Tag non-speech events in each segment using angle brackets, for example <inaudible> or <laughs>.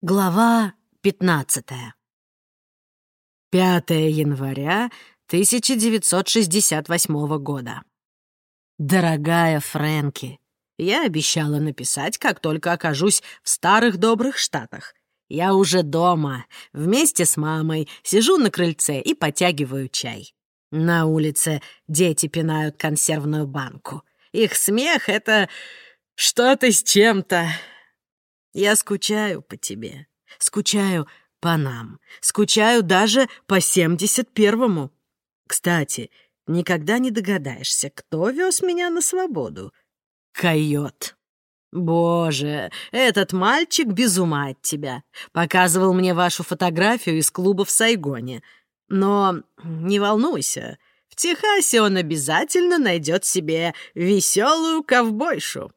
Глава 15. 5 января 1968 года. Дорогая Фрэнки, я обещала написать, как только окажусь в старых добрых штатах. Я уже дома, вместе с мамой, сижу на крыльце и потягиваю чай. На улице дети пинают консервную банку. Их смех — это что-то с чем-то. Я скучаю по тебе, скучаю по нам, скучаю даже по семьдесят первому. Кстати, никогда не догадаешься, кто вез меня на свободу. Койот. Боже, этот мальчик без ума от тебя. Показывал мне вашу фотографию из клуба в Сайгоне. Но не волнуйся, в Техасе он обязательно найдет себе веселую ковбойшу.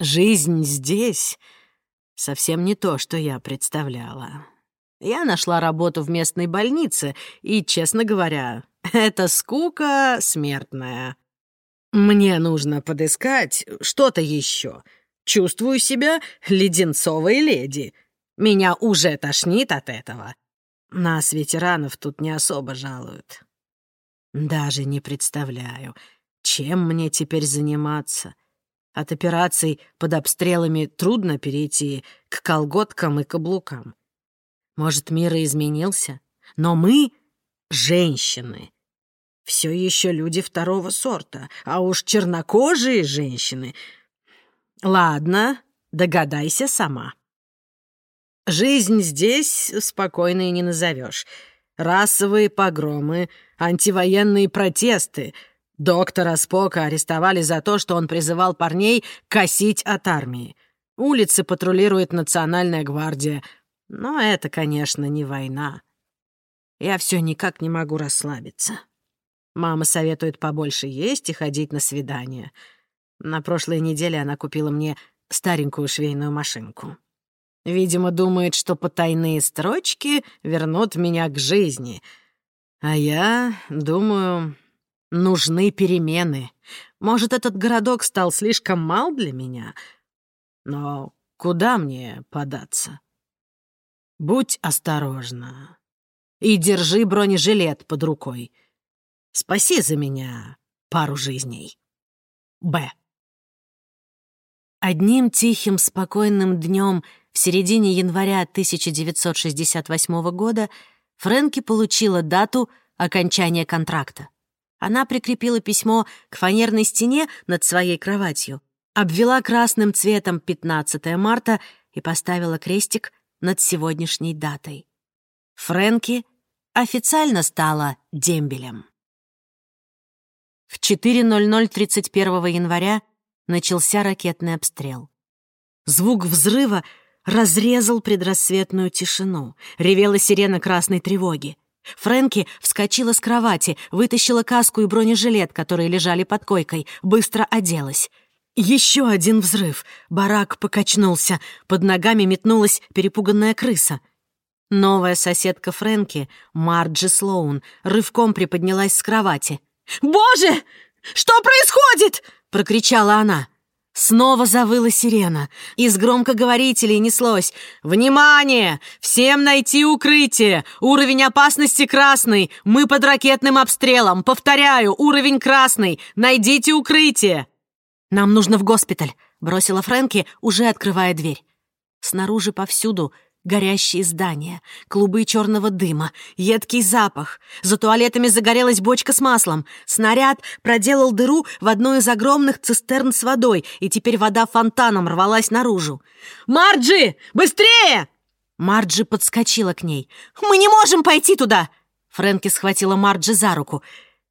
Жизнь здесь совсем не то, что я представляла. Я нашла работу в местной больнице, и, честно говоря, <laughs> это скука смертная. Мне нужно подыскать что-то еще. Чувствую себя леденцовой леди. Меня уже тошнит от этого. Нас, ветеранов, тут не особо жалуют. Даже не представляю, чем мне теперь заниматься. От операций под обстрелами трудно перейти к колготкам и каблукам. Может, мир и изменился, но мы — женщины. Все еще люди второго сорта, а уж чернокожие женщины. Ладно, догадайся сама. Жизнь здесь спокойной не назовешь. Расовые погромы, антивоенные протесты — Доктора Спока арестовали за то, что он призывал парней косить от армии. Улицы патрулирует Национальная гвардия. Но это, конечно, не война. Я все никак не могу расслабиться. Мама советует побольше есть и ходить на свидания. На прошлой неделе она купила мне старенькую швейную машинку. Видимо, думает, что потайные строчки вернут меня к жизни. А я думаю, Нужны перемены. Может, этот городок стал слишком мал для меня? Но куда мне податься? Будь осторожна. И держи бронежилет под рукой. Спаси за меня пару жизней. Б. Одним тихим, спокойным днем в середине января 1968 года Фрэнки получила дату окончания контракта. Она прикрепила письмо к фанерной стене над своей кроватью, обвела красным цветом 15 марта и поставила крестик над сегодняшней датой. Фрэнки официально стала дембелем. В 4.00 31 января начался ракетный обстрел. Звук взрыва разрезал предрассветную тишину, ревела сирена красной тревоги. Фрэнки вскочила с кровати, вытащила каску и бронежилет, которые лежали под койкой, быстро оделась. Еще один взрыв. Барак покачнулся. Под ногами метнулась перепуганная крыса. Новая соседка Фрэнки, Марджи Слоун, рывком приподнялась с кровати. «Боже! Что происходит?» — прокричала она. Снова завыла сирена. Из громкоговорителей неслось «Внимание! Всем найти укрытие! Уровень опасности красный! Мы под ракетным обстрелом! Повторяю, уровень красный! Найдите укрытие!» «Нам нужно в госпиталь», — бросила Фрэнки, уже открывая дверь. Снаружи повсюду Горящие здания, клубы черного дыма, едкий запах. За туалетами загорелась бочка с маслом. Снаряд проделал дыру в одной из огромных цистерн с водой, и теперь вода фонтаном рвалась наружу. «Марджи, быстрее!» Марджи подскочила к ней. «Мы не можем пойти туда!» Фрэнки схватила Марджи за руку.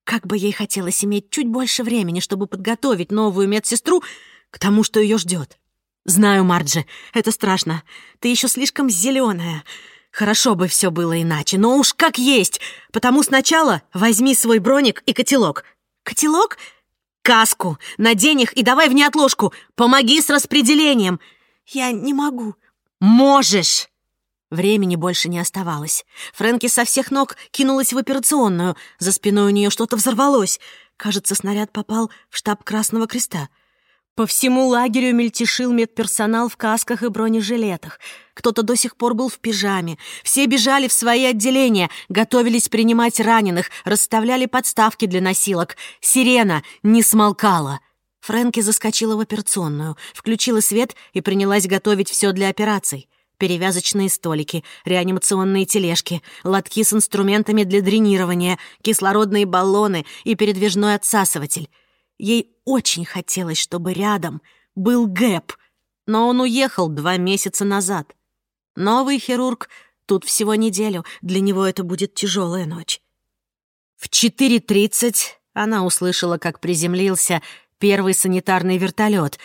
Как бы ей хотелось иметь чуть больше времени, чтобы подготовить новую медсестру к тому, что ее ждет. «Знаю, Марджи, это страшно. Ты еще слишком зеленая. Хорошо бы все было иначе, но уж как есть. Потому сначала возьми свой броник и котелок. Котелок? Каску. Надень их и давай в неотложку. Помоги с распределением. Я не могу. Можешь!» Времени больше не оставалось. Фрэнки со всех ног кинулась в операционную. За спиной у нее что-то взорвалось. Кажется, снаряд попал в штаб Красного Креста. По всему лагерю мельтешил медперсонал в касках и бронежилетах. Кто-то до сих пор был в пижаме. Все бежали в свои отделения, готовились принимать раненых, расставляли подставки для носилок. Сирена не смолкала. Фрэнки заскочила в операционную, включила свет и принялась готовить все для операций. Перевязочные столики, реанимационные тележки, лотки с инструментами для дренирования, кислородные баллоны и передвижной отсасыватель — Ей очень хотелось, чтобы рядом был Гэп, но он уехал два месяца назад. Новый хирург тут всего неделю, для него это будет тяжелая ночь. В 4.30 она услышала, как приземлился первый санитарный вертолет.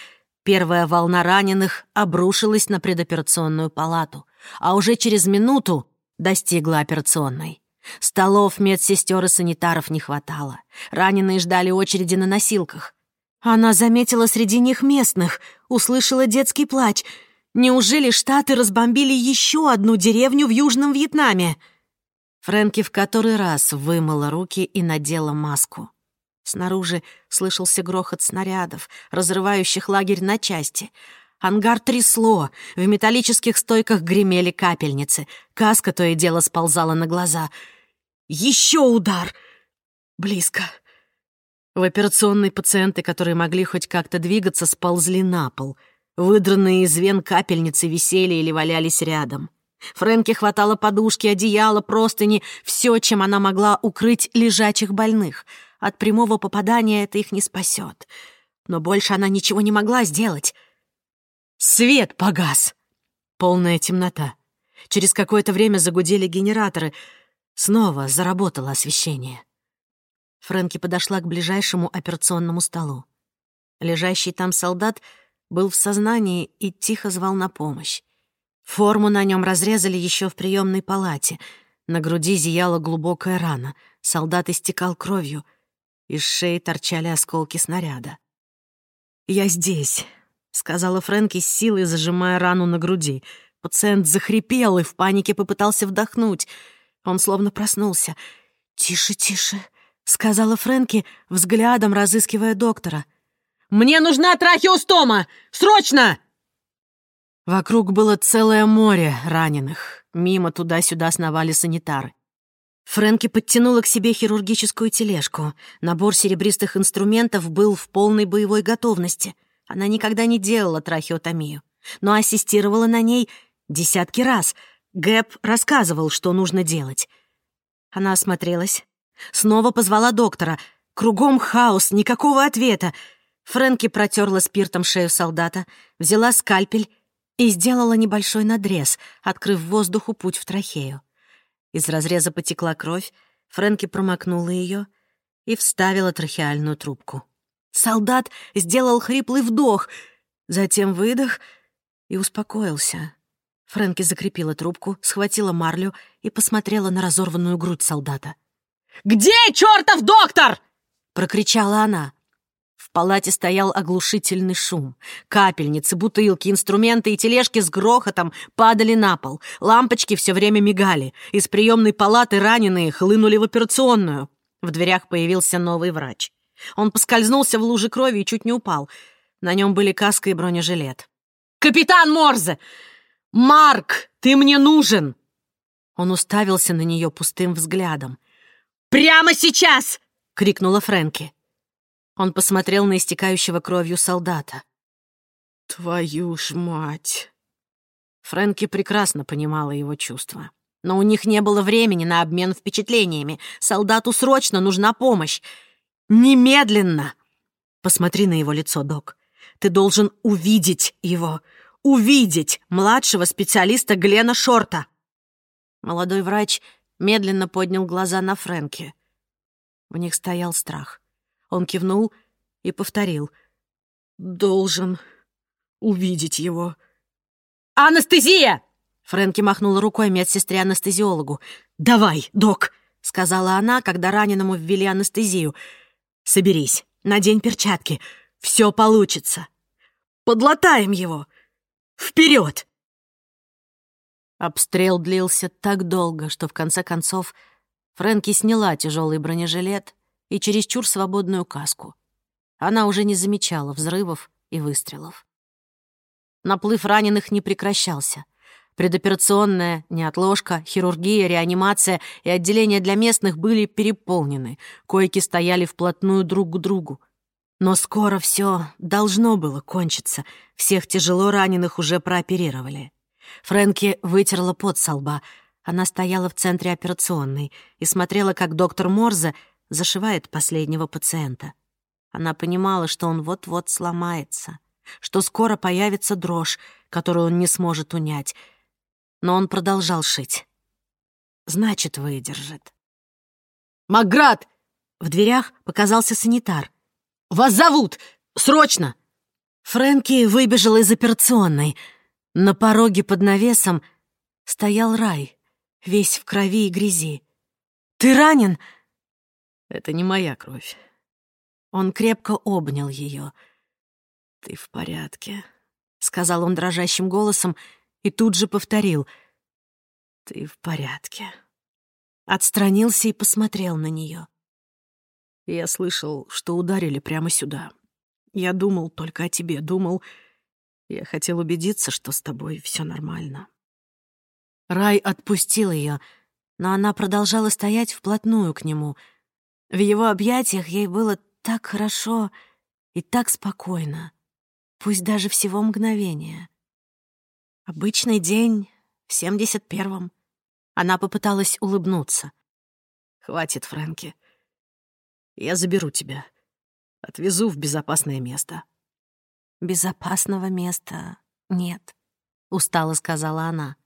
Первая волна раненых обрушилась на предоперационную палату, а уже через минуту достигла операционной. Столов, медсестер и санитаров не хватало. Раненые ждали очереди на носилках. Она заметила среди них местных, услышала детский плач. Неужели Штаты разбомбили еще одну деревню в Южном Вьетнаме? Фрэнки в который раз вымыла руки и надела маску. Снаружи слышался грохот снарядов, разрывающих лагерь на части. Ангар трясло, в металлических стойках гремели капельницы, каска то и дело сползала на глаза — еще удар! Близко. В операционной пациенты, которые могли хоть как-то двигаться, сползли на пол. Выдранные из вен капельницы висели или валялись рядом. Фрэнке хватало подушки, одеяла, простыни, все, чем она могла укрыть лежачих больных. От прямого попадания это их не спасет. Но больше она ничего не могла сделать. Свет погас. Полная темнота. Через какое-то время загудели генераторы — Снова заработало освещение. Фрэнки подошла к ближайшему операционному столу. Лежащий там солдат был в сознании и тихо звал на помощь. Форму на нем разрезали еще в приемной палате. На груди зияла глубокая рана. Солдат истекал кровью. Из шеи торчали осколки снаряда. «Я здесь», — сказала Фрэнки с силой, зажимая рану на груди. Пациент захрипел и в панике попытался вдохнуть — он словно проснулся. «Тише, тише», — сказала Фрэнки, взглядом разыскивая доктора. «Мне нужна трахеостома! Срочно!» Вокруг было целое море раненых. Мимо туда-сюда сновали санитары. Фрэнки подтянула к себе хирургическую тележку. Набор серебристых инструментов был в полной боевой готовности. Она никогда не делала трахеотомию, но ассистировала на ней десятки раз — Гэб рассказывал, что нужно делать. Она осмотрелась, снова позвала доктора. Кругом хаос, никакого ответа. Фрэнки протерла спиртом шею солдата, взяла скальпель и сделала небольшой надрез, открыв воздуху путь в трахею. Из разреза потекла кровь, Фрэнки промокнула ее и вставила трахеальную трубку. Солдат сделал хриплый вдох, затем выдох и успокоился. Фрэнки закрепила трубку, схватила марлю и посмотрела на разорванную грудь солдата. «Где чертов доктор?» — прокричала она. В палате стоял оглушительный шум. Капельницы, бутылки, инструменты и тележки с грохотом падали на пол. Лампочки все время мигали. Из приемной палаты раненые хлынули в операционную. В дверях появился новый врач. Он поскользнулся в луже крови и чуть не упал. На нем были каска и бронежилет. «Капитан Морзе! «Марк, ты мне нужен!» Он уставился на нее пустым взглядом. «Прямо сейчас!» — крикнула Фрэнки. Он посмотрел на истекающего кровью солдата. «Твою ж мать!» Фрэнки прекрасно понимала его чувства. Но у них не было времени на обмен впечатлениями. Солдату срочно нужна помощь. Немедленно! Посмотри на его лицо, док. Ты должен увидеть его увидеть младшего специалиста Глена Шорта. Молодой врач медленно поднял глаза на Фрэнки. В них стоял страх. Он кивнул и повторил. «Должен увидеть его». «Анестезия!» Фрэнки махнула рукой медсестре-анестезиологу. «Давай, док!» — сказала она, когда раненому ввели анестезию. «Соберись, надень перчатки. Все получится. Подлатаем его. Вперед! Обстрел длился так долго, что в конце концов Фрэнки сняла тяжелый бронежилет и чересчур свободную каску. Она уже не замечала взрывов и выстрелов. Наплыв раненых не прекращался. Предоперационная, неотложка, хирургия, реанимация и отделение для местных были переполнены. Койки стояли вплотную друг к другу. Но скоро все должно было кончиться. Всех тяжело раненых уже прооперировали. Фрэнки вытерла пот со лба. Она стояла в центре операционной и смотрела, как доктор Морзе зашивает последнего пациента. Она понимала, что он вот-вот сломается, что скоро появится дрожь, которую он не сможет унять. Но он продолжал шить. Значит, выдержит. «Макград!» В дверях показался санитар — вас зовут! Срочно!» Фрэнки выбежал из операционной. На пороге под навесом стоял рай, весь в крови и грязи. «Ты ранен?» «Это не моя кровь». Он крепко обнял ее. «Ты в порядке», — сказал он дрожащим голосом и тут же повторил. «Ты в порядке». Отстранился и посмотрел на нее. Я слышал, что ударили прямо сюда. Я думал только о тебе, думал... Я хотел убедиться, что с тобой все нормально. Рай отпустил ее, но она продолжала стоять вплотную к нему. В его объятиях ей было так хорошо и так спокойно, пусть даже всего мгновения. Обычный день в семьдесят первом. Она попыталась улыбнуться. «Хватит, Фрэнки. Я заберу тебя. Отвезу в безопасное место». «Безопасного места нет», — устало сказала она.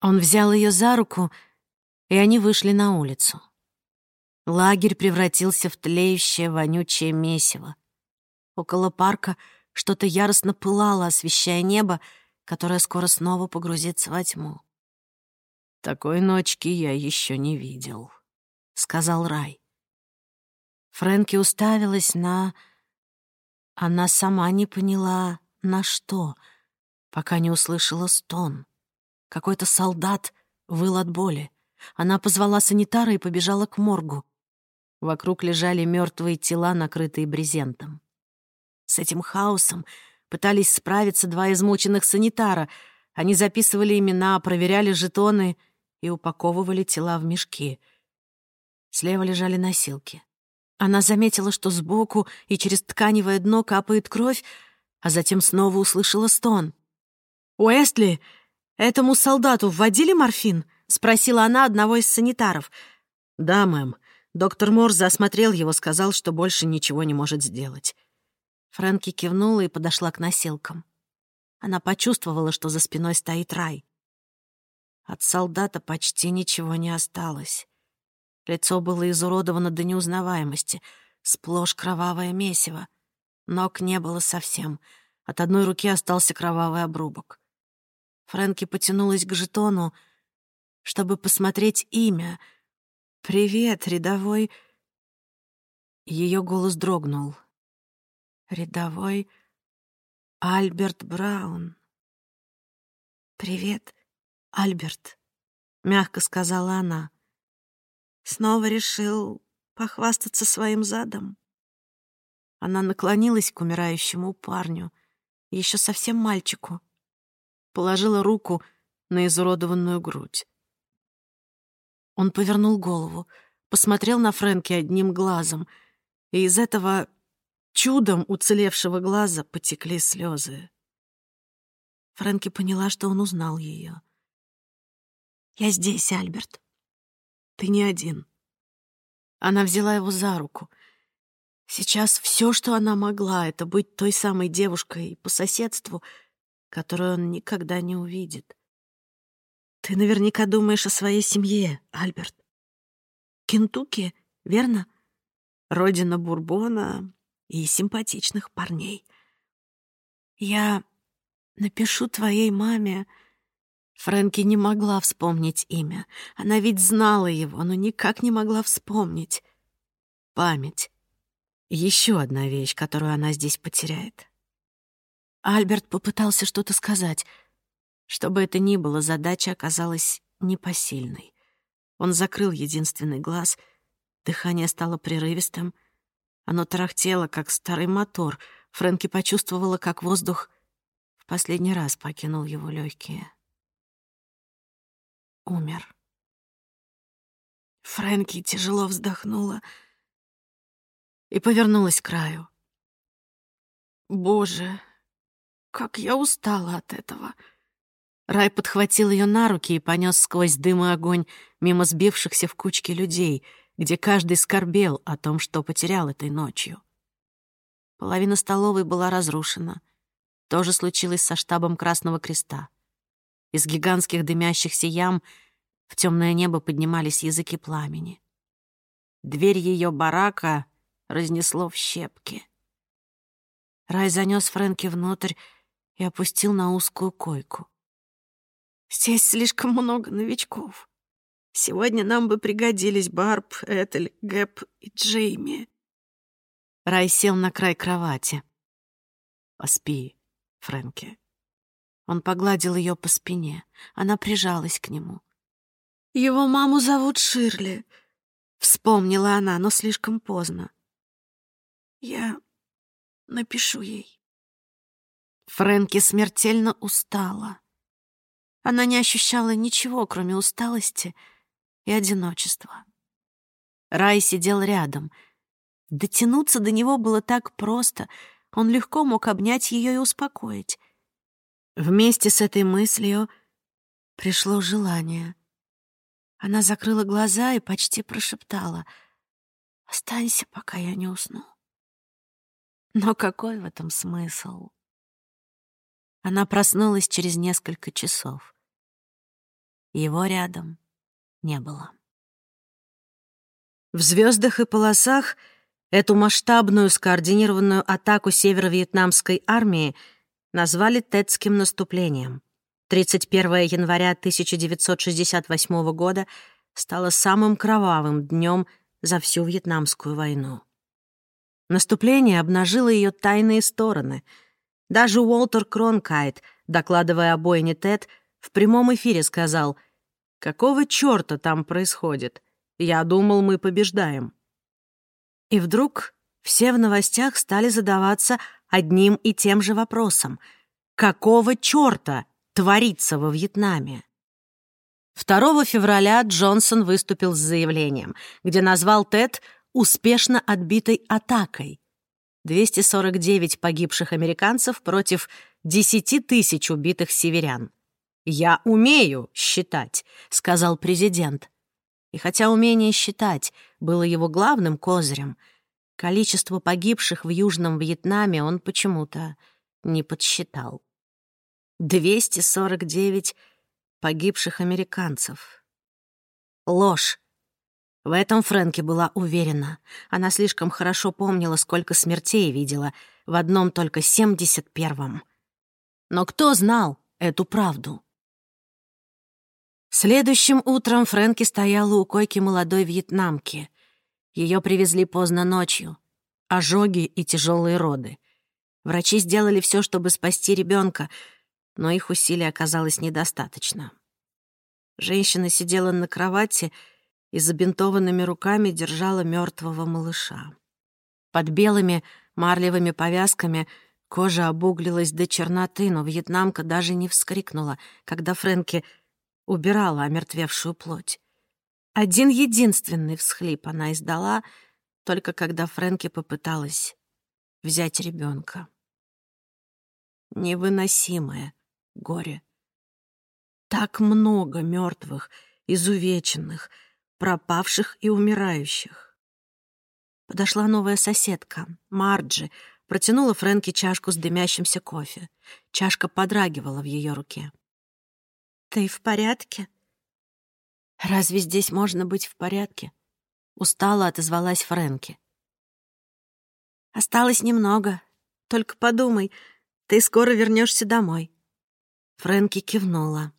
Он взял ее за руку, и они вышли на улицу. Лагерь превратился в тлеющее вонючее месиво. Около парка что-то яростно пылало, освещая небо, которое скоро снова погрузится во тьму. «Такой ночки я еще не видел», — сказал Рай. Фрэнки уставилась на... Она сама не поняла, на что, пока не услышала стон. Какой-то солдат выл от боли. Она позвала санитара и побежала к моргу. Вокруг лежали мертвые тела, накрытые брезентом. С этим хаосом пытались справиться два измученных санитара. Они записывали имена, проверяли жетоны и упаковывали тела в мешки. Слева лежали носилки. Она заметила, что сбоку и через тканевое дно капает кровь, а затем снова услышала стон. «Уэстли, этому солдату вводили морфин?» — спросила она одного из санитаров. «Да, мэм. Доктор Морз осмотрел его, сказал, что больше ничего не может сделать». Фрэнки кивнула и подошла к носилкам. Она почувствовала, что за спиной стоит рай. От солдата почти ничего не осталось. Лицо было изуродовано до неузнаваемости, сплошь кровавое месиво. Ног не было совсем. От одной руки остался кровавый обрубок. Фрэнки потянулась к жетону, чтобы посмотреть имя. «Привет, рядовой...» Ее голос дрогнул. «Рядовой Альберт Браун». «Привет, Альберт», — мягко сказала она. Снова решил похвастаться своим задом. Она наклонилась к умирающему парню, еще совсем мальчику, положила руку на изуродованную грудь. Он повернул голову, посмотрел на Фрэнки одним глазом, и из этого чудом уцелевшего глаза потекли слезы. Фрэнки поняла, что он узнал ее. «Я здесь, Альберт. Ты не один. Она взяла его за руку. Сейчас все, что она могла, это быть той самой девушкой по соседству, которую он никогда не увидит. Ты наверняка думаешь о своей семье, Альберт. Кентукки, верно? Родина Бурбона и симпатичных парней. Я напишу твоей маме Фрэнки не могла вспомнить имя. Она ведь знала его, но никак не могла вспомнить. Память. Еще одна вещь, которую она здесь потеряет. Альберт попытался что-то сказать. Что бы это ни было, задача оказалась непосильной. Он закрыл единственный глаз, дыхание стало прерывистым. Оно тарахтело, как старый мотор, Фрэнки почувствовала, как воздух в последний раз покинул его легкие. Умер. Фрэнки тяжело вздохнула и повернулась к краю. Боже, как я устала от этого. Рай подхватил ее на руки и понес сквозь дым и огонь мимо сбившихся в кучки людей, где каждый скорбел о том, что потерял этой ночью. Половина столовой была разрушена. То же случилось со штабом Красного Креста. Из гигантских дымящихся ям в темное небо поднимались языки пламени. Дверь ее барака разнесло в щепки. Рай занес Фрэнки внутрь и опустил на узкую койку. «Здесь слишком много новичков. Сегодня нам бы пригодились Барб, Этель, Гэп и Джейми. Рай сел на край кровати. «Поспи, Фрэнки». Он погладил ее по спине. Она прижалась к нему. «Его маму зовут Ширли», — вспомнила она, но слишком поздно. «Я напишу ей». Фрэнки смертельно устала. Она не ощущала ничего, кроме усталости и одиночества. Рай сидел рядом — Дотянуться до него было так просто. Он легко мог обнять ее и успокоить. Вместе с этой мыслью пришло желание. Она закрыла глаза и почти прошептала «Останься, пока я не усну». Но какой в этом смысл? Она проснулась через несколько часов. Его рядом не было. В звездах и полосах — Эту масштабную скоординированную атаку северо-вьетнамской армии назвали Тетским наступлением. 31 января 1968 года стало самым кровавым днем за всю Вьетнамскую войну. Наступление обнажило ее тайные стороны. Даже Уолтер Кронкайт, докладывая о бойне Тед, в прямом эфире сказал, «Какого чёрта там происходит? Я думал, мы побеждаем». И вдруг все в новостях стали задаваться одним и тем же вопросом. Какого чёрта творится во Вьетнаме? 2 февраля Джонсон выступил с заявлением, где назвал Тед успешно отбитой атакой. 249 погибших американцев против 10 тысяч убитых северян. «Я умею считать», — сказал президент. И хотя умение считать было его главным козырем, количество погибших в Южном Вьетнаме он почему-то не подсчитал. 249 погибших американцев. Ложь. В этом Фрэнки была уверена. Она слишком хорошо помнила, сколько смертей видела в одном только 71-м. Но кто знал эту правду? Следующим утром Фрэнки стояла у койки молодой вьетнамки. Ее привезли поздно ночью. Ожоги и тяжелые роды. Врачи сделали все, чтобы спасти ребенка, но их усилий оказалось недостаточно. Женщина сидела на кровати и забинтованными руками держала мертвого малыша. Под белыми марлевыми повязками кожа обуглилась до черноты, но вьетнамка даже не вскрикнула, когда Фрэнки убирала омертвевшую плоть. Один единственный всхлип она издала, только когда Фрэнки попыталась взять ребенка. Невыносимое горе. Так много мертвых, изувеченных, пропавших и умирающих. Подошла новая соседка, Марджи, протянула Фрэнки чашку с дымящимся кофе. Чашка подрагивала в ее руке. «Ты в порядке?» «Разве здесь можно быть в порядке?» Устала отозвалась Фрэнки. «Осталось немного. Только подумай, ты скоро вернешься домой». Фрэнки кивнула.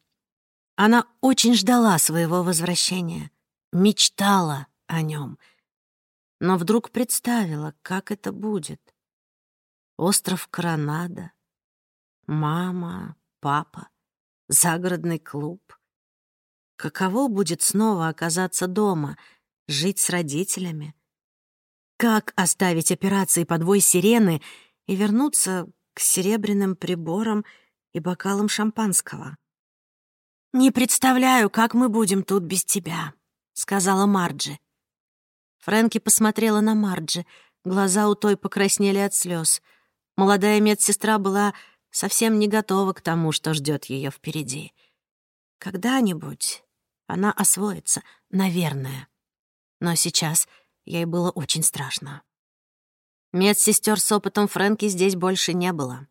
Она очень ждала своего возвращения, мечтала о нем, но вдруг представила, как это будет. Остров Коронада, мама, папа, загородный клуб. Каково будет снова оказаться дома, жить с родителями? Как оставить операции подвой сирены и вернуться к серебряным приборам и бокалам шампанского. «Не представляю, как мы будем тут без тебя», — сказала Марджи. Фрэнки посмотрела на Марджи. Глаза у той покраснели от слез. Молодая медсестра была совсем не готова к тому, что ждет ее впереди. Когда-нибудь она освоится, наверное. Но сейчас ей было очень страшно. Медсестер с опытом Фрэнки здесь больше не было.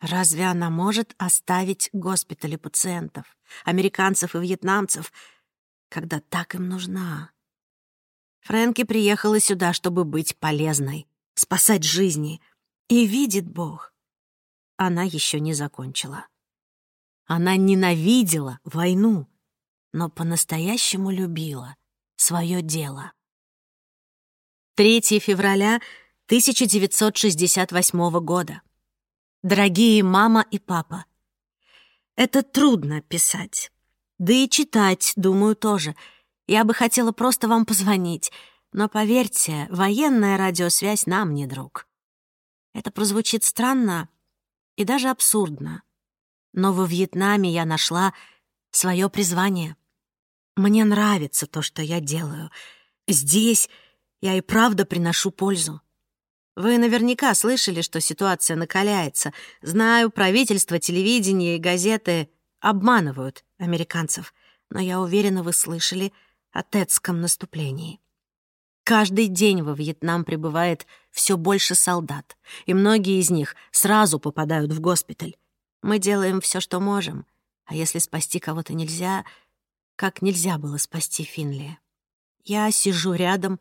Разве она может оставить госпитали пациентов, американцев и вьетнамцев, когда так им нужна? Фрэнки приехала сюда, чтобы быть полезной, спасать жизни. И видит Бог, она еще не закончила. Она ненавидела войну, но по-настоящему любила свое дело. 3 февраля 1968 года. Дорогие мама и папа, это трудно писать. Да и читать, думаю, тоже. Я бы хотела просто вам позвонить, но поверьте, военная радиосвязь нам не друг. Это прозвучит странно и даже абсурдно. Но во Вьетнаме я нашла свое призвание. Мне нравится то, что я делаю. Здесь я и правда приношу пользу. Вы наверняка слышали, что ситуация накаляется. Знаю, правительство, телевидение и газеты обманывают американцев, но я уверена, вы слышали о Тетском наступлении. Каждый день во Вьетнам прибывает все больше солдат, и многие из них сразу попадают в госпиталь. Мы делаем все, что можем, а если спасти кого-то нельзя, как нельзя было спасти Финли. Я сижу рядом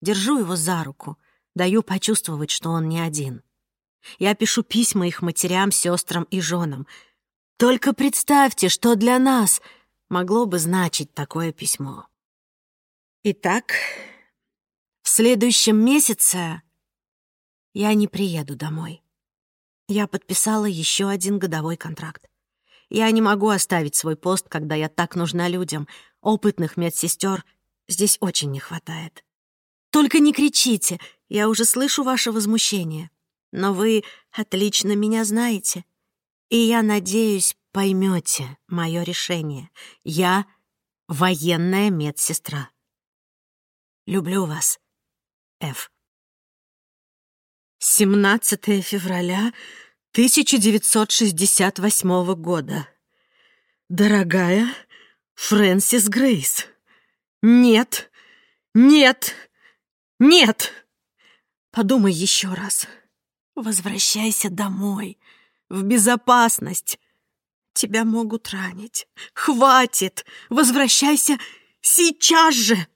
Держу его за руку, даю почувствовать, что он не один. Я пишу письма их матерям, сестрам и женам. Только представьте, что для нас могло бы значить такое письмо. Итак, в следующем месяце я не приеду домой. Я подписала еще один годовой контракт. Я не могу оставить свой пост, когда я так нужна людям. Опытных медсестер здесь очень не хватает. Только не кричите, я уже слышу ваше возмущение. Но вы отлично меня знаете. И я надеюсь, поймете мое решение. Я военная медсестра. Люблю вас, Ф. 17 февраля 1968 года. Дорогая Фрэнсис Грейс, нет, нет, «Нет!» «Подумай еще раз. Возвращайся домой, в безопасность. Тебя могут ранить. Хватит! Возвращайся сейчас же!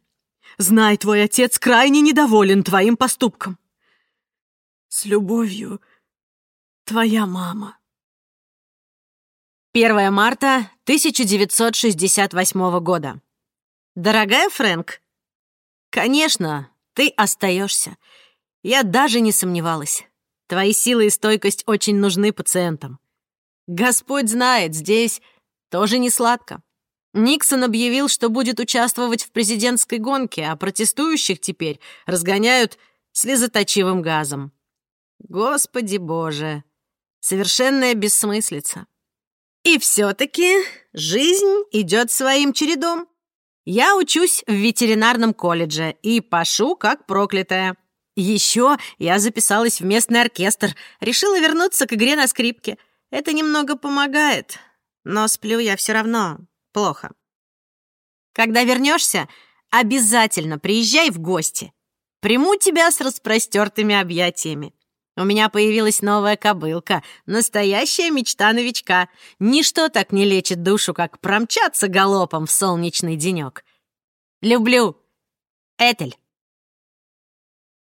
Знай, твой отец крайне недоволен твоим поступком. С любовью, твоя мама». 1 марта 1968 года. Дорогая Фрэнк, конечно, ты остаешься. Я даже не сомневалась. Твои силы и стойкость очень нужны пациентам. Господь знает, здесь тоже не сладко. Никсон объявил, что будет участвовать в президентской гонке, а протестующих теперь разгоняют слезоточивым газом. Господи боже, совершенная бессмыслица. И все-таки жизнь идет своим чередом. Я учусь в ветеринарном колледже и пашу как проклятая. Еще я записалась в местный оркестр, решила вернуться к игре на скрипке. Это немного помогает, но сплю я все равно плохо. Когда вернешься, обязательно приезжай в гости. Приму тебя с распростертыми объятиями. У меня появилась новая кобылка, настоящая мечта новичка. Ничто так не лечит душу, как промчаться галопом в солнечный денек. Люблю. Этель.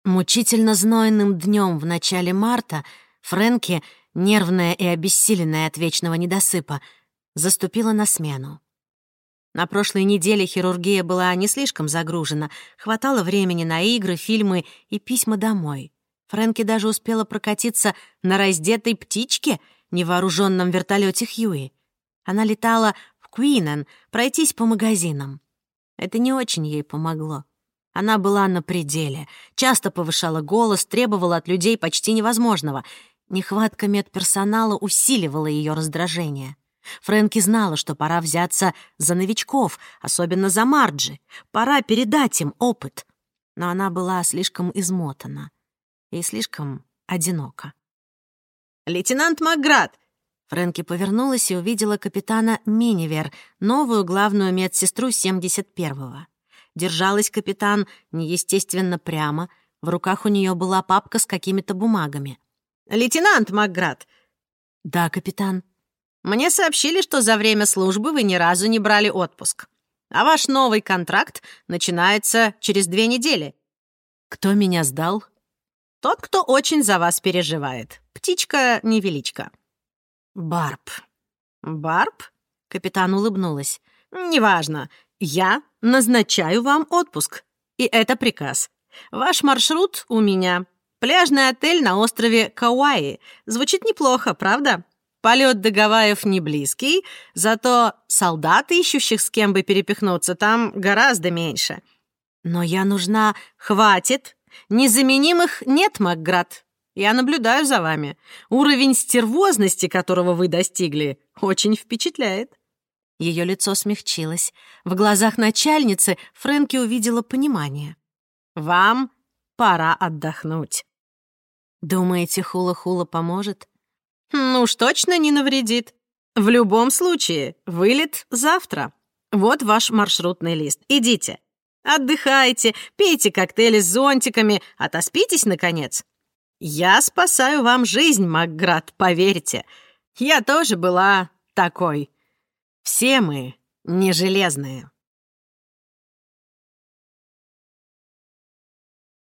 Мучительно знойным днем в начале марта Фрэнки, нервная и обессиленная от вечного недосыпа, заступила на смену. На прошлой неделе хирургия была не слишком загружена, хватало времени на игры, фильмы и письма домой. Фрэнки даже успела прокатиться на раздетой птичке, невооруженном вертолете Хьюи. Она летала в Куинен пройтись по магазинам. Это не очень ей помогло. Она была на пределе, часто повышала голос, требовала от людей почти невозможного. Нехватка медперсонала усиливала ее раздражение. Фрэнки знала, что пора взяться за новичков, особенно за Марджи. Пора передать им опыт. Но она была слишком измотана и слишком одинока. «Лейтенант Макград!» Фрэнки повернулась и увидела капитана Минивер, новую главную медсестру 71-го. Держалась капитан неестественно прямо, в руках у нее была папка с какими-то бумагами. «Лейтенант Макград!» «Да, капитан». «Мне сообщили, что за время службы вы ни разу не брали отпуск, а ваш новый контракт начинается через две недели». «Кто меня сдал?» «Тот, кто очень за вас переживает. Птичка-невеличка». «Барб». «Барб?» — капитан улыбнулась. «Неважно. Я назначаю вам отпуск. И это приказ. Ваш маршрут у меня. Пляжный отель на острове Кауаи. Звучит неплохо, правда? Полет до Гавайев не близкий, зато солдат, ищущих с кем бы перепихнуться, там гораздо меньше. Но я нужна... Хватит! Незаменимых нет, Макград. Я наблюдаю за вами. Уровень стервозности, которого вы достигли, очень впечатляет». Ее лицо смягчилось. В глазах начальницы Фрэнки увидела понимание. «Вам пора отдохнуть». «Думаете, хула-хула поможет?» «Ну уж точно не навредит. В любом случае, вылет завтра. Вот ваш маршрутный лист. Идите. Отдыхайте, пейте коктейли с зонтиками, отоспитесь, наконец. Я спасаю вам жизнь, Макград, поверьте. Я тоже была такой. Все мы не железные.